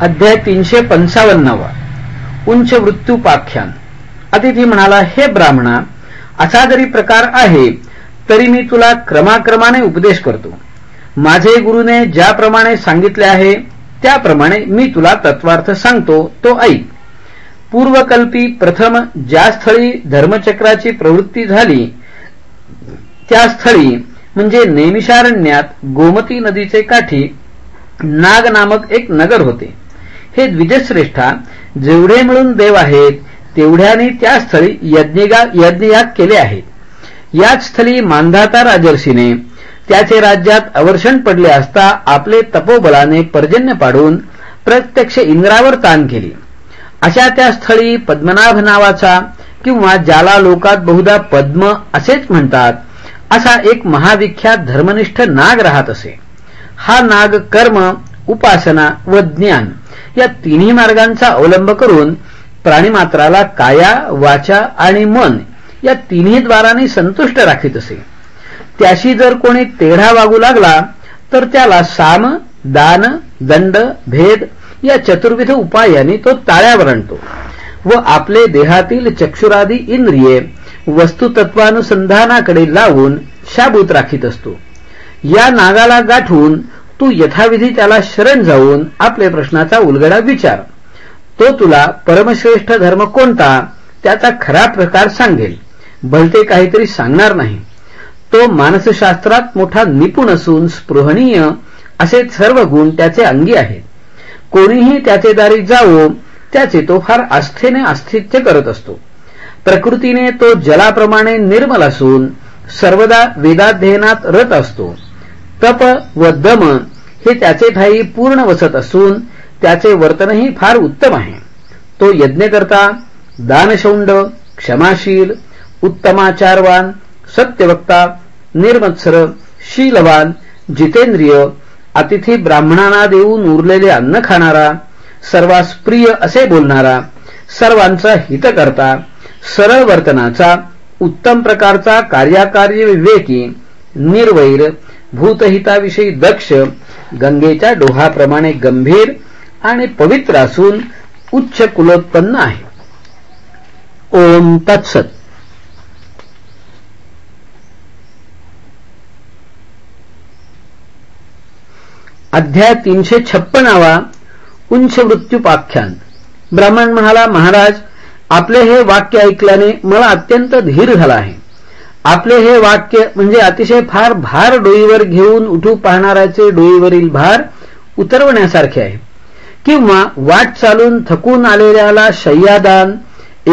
अध्याय तीनशे पंचावन्नवा. उंच मृत्यूपाख्यान अतिथी म्हणाला हे ब्राह्मणा असा जरी प्रकार आहे तरी मी तुला क्रमाक्रमाने उपदेश करतो. माझे गुरुने ज्याप्रमाणे सांगितले आहे त्याप्रमाणे मी तुला तत्वार्थ सांगतो तो ऐक. पूर्वकल्पी प्रथम ज्या स्थळी धर्मचक्राची प्रवृत्ती झाली त्या स्थळी म्हणजे नेमिषारण्यात गोमती नदीचे काठी नाग नामक एक नगर होते. हे द्विजश्रेष्ठा जेवढे मिळून देव आहेत तेवढ्याने त्या स्थळी यज्ञयाग केले आहेत. याच स्थळी मानधाता राजर्षीने त्याचे राज्यात अवर्षण पडले असता आपले तपोबलाने पर्जन्य पाडून प्रत्यक्ष इंद्रावर ताण केली. अशा त्या स्थळी पद्मनाभ नावाचा किंवा ज्याला लोकात बहुधा पद्म असेच म्हणतात असा एक महाविख्यात धर्मनिष्ठ नाग राहत असे. हा नाग कर्म उपासना व ज्ञान. या तिन्ही मार्गांचा अवलंब करून प्राणीमात्राला काया वाचा आणि मन या तिन्ही द्वाराने संतुष्ट राखीत असे. त्याशी जर कोणी तेढा वागू लागला तर त्याला साम दान दंड भेद या चतुर्विध उपायाने तो ताळ्यावर आणतो व आपले देहातील चक्षुरादी इंद्रिये वस्तुतत्वानुसंधानाकडे लावून शाबूत राखीत असतो. या नागाला गाठून तू यथाविधी त्याला शरण जाऊन आपले प्रश्नाचा उलगडा विचार. तो तुला परमश्रेष्ठ धर्म कोणता त्याचा खरा प्रकार सांगेल. भलते काहीतरी सांगणार नाही. तो मानसशास्त्रात मोठा निपुण असून स्पृहणीय असे सर्व गुण त्याचे अंगी आहेत. कोणीही त्याचे दारी जावो त्याचे तो फार आस्थेने आस्थित्य करत असतो. प्रकृतीने तो जलाप्रमाणे निर्मल असून सर्वदा वेदाध्ययनात रत असतो. तप व दम हे त्याचे ठाई पूर्ण वसत असून त्याचे वर्तनही फार उत्तम आहे. तो यज्ञकर्ता दानशौंड क्षमाशील उत्तमाचारवान सत्यवक्ता निर्मत्सर शीलवान जितेंद्रिय अतिथी ब्राह्मणांना देऊन उरलेले अन्न खाणारा सर्वास प्रिय असे बोलणारा सर्वांचा हित करता सरळ वर्तनाचा उत्तम प्रकारचा कार्याकार्य विवेकी निर्वैर भूतहिताविषयी दक्ष गंगेच्या डोहाप्रमाणे गंभीर आणि पवित्र असून उच्च कुलोत्पन्न आहे. ओम तत्सत. अध्याय तीनशे छप्पनावा उंच मृत्यूपाख्यान. ब्राह्मण म्हणाला महाराज आपले हे वाक्य ऐकल्याने मला अत्यंत धीर झाला आहे. आपले हे वाक्य म्हणजे अतिशय फार भार डोईवर घेऊन उठू पाहणाऱ्याचे डोईवरील भार उतरवण्यासारखे आहे. किंवा वाट चालून थकून आलेल्याला शय्यादान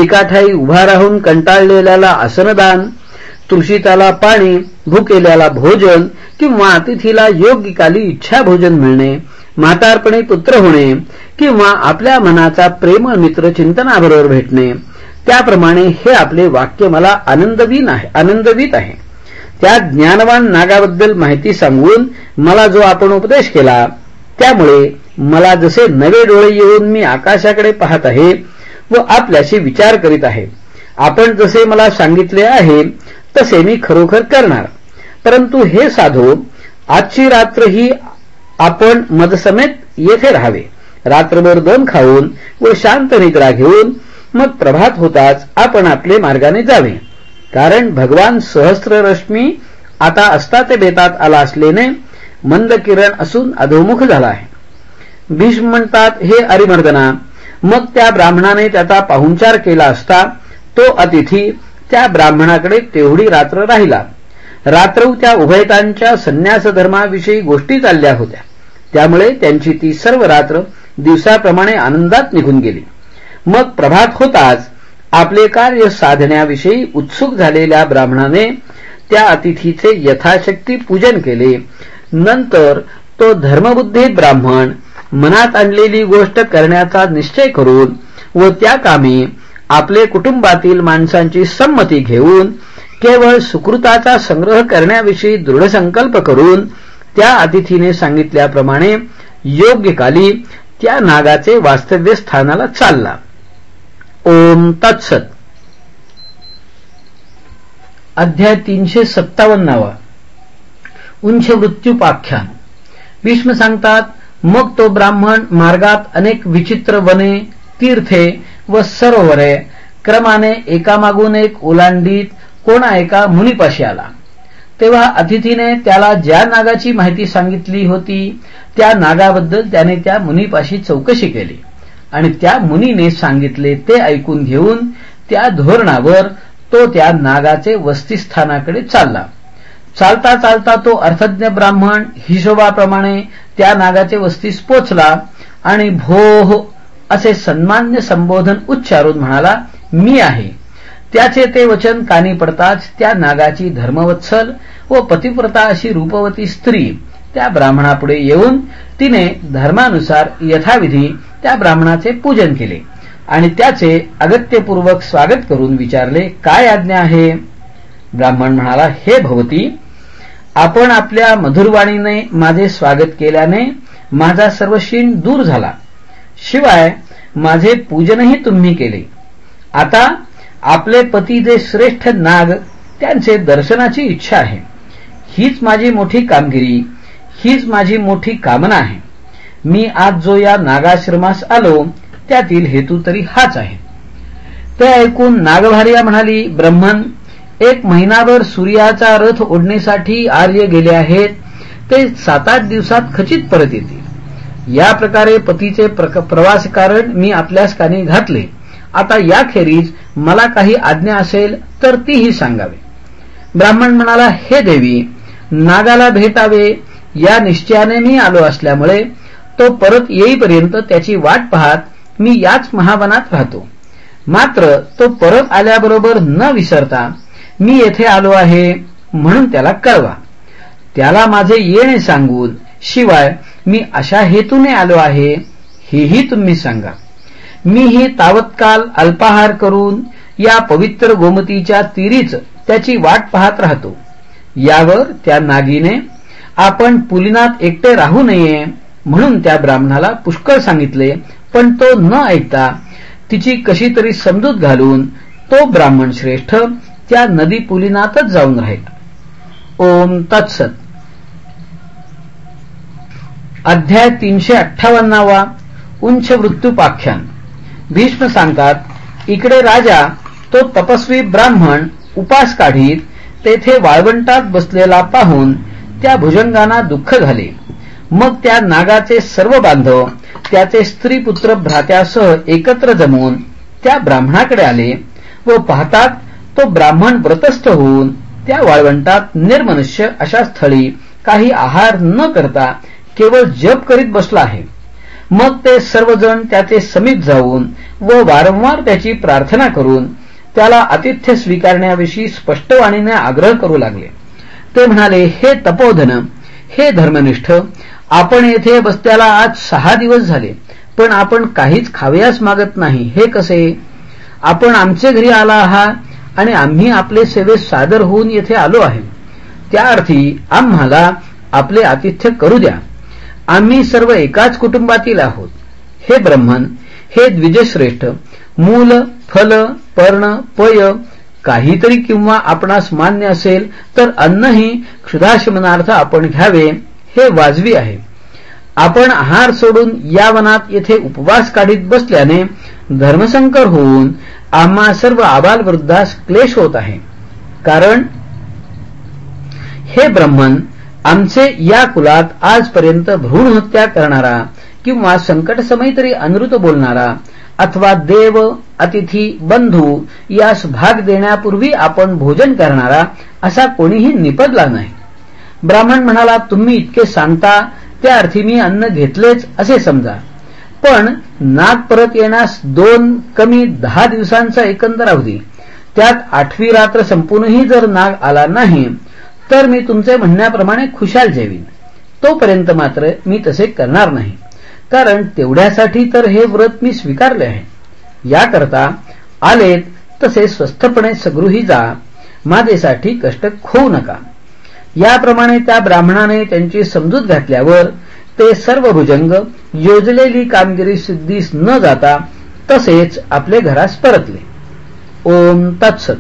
एकाठाई उभा राहून कंटाळलेल्याला आसनदान तुळशीताला पाणी भूकेल्याला भोजन किंवा अतिथीला योग्य काली इच्छा भोजन मिळणे म्हातारपणे पुत्र होणे किंवा आपल्या मनाचा प्रेम मित्र चिंतनाबरोबर भेटणे त्याप्रमाणे हे आपले वाक्य मला आनंदवीन आहे आनंदवीत आहे. त्या ज्ञानवान नागाबद्दल माहिती सांगून मला जो आपण उपदेश केला त्यामुळे मला जसे नवे डोळे येऊन मी आकाशाकडे पाहत आहे व आपल्याशी विचार करीत आहे. आपण जसे मला सांगितले आहे तसे मी खरोखर करणार. परंतु हे साधू आजची रात्र ही आपण मदसमेत येथे राहावे. रात्रभर दोन खाऊन व शांत निद्रा घेऊन मग प्रभात होताच आपण आपले मार्गाने जावे. कारण भगवान सहस्त्र रश्मी आता असता ते बेतात आला असल्याने मंद किरण असून अधोमुख झाला आहे. भीष्म म्हणतात हे अरिमर्दना मग त्या ब्राह्मणाने त्याचा पाहुणचार केला असता तो अतिथी त्या ब्राह्मणाकडे तेवढी रात्र राहिला. रात्रौ त्या उभयतांच्या संन्यास धर्माविषयी गोष्टी चालल्या होत्या. त्यामुळे त्यांची ती सर्व रात्र दिवसाप्रमाणे आनंदात निघून गेली. मग प्रभात होताच आपले कार्य साधण्याविषयी उत्सुक झालेल्या ब्राह्मणाने त्या अतिथीचे यथाशक्ती पूजन केले. नंतर तो धर्मबुद्धी ब्राह्मण मनात आणलेली गोष्ट करण्याचा निश्चय करून व त्या कामी आपले कुटुंबातील माणसांची संमती घेऊन केवळ सुकृताचा संग्रह करण्याविषयी दृढसंकल्प करून त्या अतिथीने सांगितल्याप्रमाणे योग्य काली त्या नागाचे वास्तव्य स्थानाला चालला. ओम तत्सत. अध्याय तीनशे सत्तावन्नावा. उंच मृत्यूपाख्यान. भीष्म सांगतात मग तो ब्राह्मण मार्गात अनेक विचित्र वने तीर्थे व सरोवरे क्रमाने एकामागून एक ओलांडीत कोणा एका मुनीपाशी आला. तेव्हा अतिथीने त्याला ज्या नागाची माहिती सांगितली होती त्या नागाबद्दल त्याने त्या मुनीपाशी चौकशी केली. आणि त्या मुनीने सांगितले ते ऐकून घेऊन त्या धोरणावर तो त्या नागाचे वस्तीस्थानाकडे चालला. चालता चालता तो अर्थज्ञ ब्राह्मण हिशोबाप्रमाणे त्या नागाचे वस्तीस पोचला आणि भोह असे सन्मान्य संबोधन उच्चारून म्हणाला मी आहे. त्याचे ते वचन कानी पडताच त्या नागाची धर्मवत्सल व पतिव्रता अशी रूपवती स्त्री त्या ब्राह्मणापुढे येऊन तिने धर्मानुसार यथाविधी त्या ब्राह्मणाचे पूजन केले. आणि त्याचे अगत्यपूर्वक स्वागत करून विचारले काय आज्ञा आहे? ब्राह्मण म्हणाला हे भवती आपण आपल्या मधुरवाणीने माझे स्वागत केल्याने माझा सर्व शीण दूर झाला. शिवाय माझे पूजनही तुम्ही केले. आता आपले पती जे श्रेष्ठ नाग त्यांचे दर्शनाची इच्छा आहे. हीच माझी मोठी कामगिरी हीच माझी मोठी कामना आहे. मी आज जो या नागाश्रमास आलो त्यातील हेतू तरी हाच आहे. ते ऐकून नागभार्या म्हणाली ब्रह्मन एक महिनाभर सूर्याचा रथ ओढण्यासाठी आर्य गेले आहेत ते सात आठ दिवसात खचित परत येतील. या प्रकारे पतीचे प्रवास कारण मी आपल्यास कानी घातले. आता याखेरीज मला काही आज्ञा असेल तर तीही सांगावे. ब्राह्मण म्हणाला हे देवी नागाला भेटावे. या निश्चयाने मी आलो असल्यामुळे तो परत येईपर्यंत त्याची वाट पाहत मी याच महावनात राहतो. मात्र तो परत आल्याबरोबर न विसरता मी येथे आलो आहे म्हणून त्याला कळवा. त्याला माझे येणे सांगून शिवाय मी अशा हेतूने आलो आहे हेही तुम्ही सांगा. मीही तावत्काल अल्पाहार करून या पवित्र गोमतीच्या तीरीच त्याची वाट पाहत राहतो. यावर त्या नागीने आपण पुलिनात एकटे राहू नये म्हणून त्या ब्राह्मणाला पुष्कळ सांगितले पण तो न ऐकता तिची कशी तरी समजूत घालून तो ब्राह्मण श्रेष्ठ त्या नदी पुलिनातच जाऊन राहिला. ओम तत्सत. अध्याय तीनशे अठ्ठावन्नावा उंच मृत्यूपाख्यान भीष्म सांगतात इकडे राजा तो तपस्वी ब्राह्मण उपास काढीत तेथे वाळवंटात बसलेला पाहून त्या भुजंगांना दुःख झाले. मग त्या नागाचे सर्व बांधव त्याचे स्त्री पुत्र भ्रात्यासह एकत्र जमून त्या ब्राह्मणाकडे आले व पाहतात तो ब्राह्मण व्रतस्थ होऊन त्या वाळवंटात निर्मनुष्य अशा स्थळी काही आहार न करता केवळ जप करीत बसला आहे. मग ते सर्वजण त्याचे समीप जाऊन व वारंवार त्याची प्रार्थना करून त्याला आतिथ्य स्वीकारण्याविषयी स्पष्टवाणीने आग्रह करू लागले. ते म्हणाले हे तपोधन हे धर्मनिष्ठ आपण येथे बसत्याला आज सहा दिवस झाले पण आपण काहीच खावयास मागत नाही. हे कसे? आपण आमचे घरी आला आहात आणि आम्ही आपले सेवेत सादर होऊन येथे आलो आहे. त्या अर्थी आम्हाला आपले आतिथ्य करू द्या. आम्ही सर्व एकाच कुटुंबातील आहोत. हे ब्रह्मन हे द्विजश्रेष्ठ मूल फल पर्ण पय काहीतरी किंवा आपणास मान्य असेल तर अन्नही क्षुधाशमनार्थ आपण घ्यावे. हे वाजवी आहे. आपण आहार सोडून या वनात येथे उपवास काढीत बसल्याने धर्मसंकर होऊन आम्हा सर्व आबाल वृद्धास क्लेश होत आहे. कारण हे ब्रह्मन आमचे या कुलात आजपर्यंत भ्रूण हत्या करणारा किंवा संकटसमयी तरी अनृत बोलणारा अथवा देव अतिथी बंधू यास भाग देण्यापूर्वी आपण भोजन करणारा असा कोणीही निपजला नाही. ब्राह्मण म्हणाला तुम्ही इतके सांगता त्या अर्थी मी अन्न घेतलेच असे समजा. पण नाग परत येण्यास दोन कमी दहा दिवसांचा एकंदर अवधी. त्यात आठवी रात्र संपूनही जर नाग आला नाही तर मी तुमचे म्हणण्याप्रमाणे खुशाल जेवीन. तोपर्यंत मात्र मी तसे करणार नाही. कारण तेवढ्यासाठी तर हे व्रत मी स्वीकारले आहे. याकरता आलेत तसे स्वस्थपणे सगृही जा. माझेसाठी कष्ट खोऊ नका. याप्रमाणे त्या ब्राह्मणाने त्यांची समजूत घातल्यावर ते सर्व भुजंग योजलेली कामगिरी सिद्धीस न जाता तसेच आपले घरास परतले. ओम तत्सत.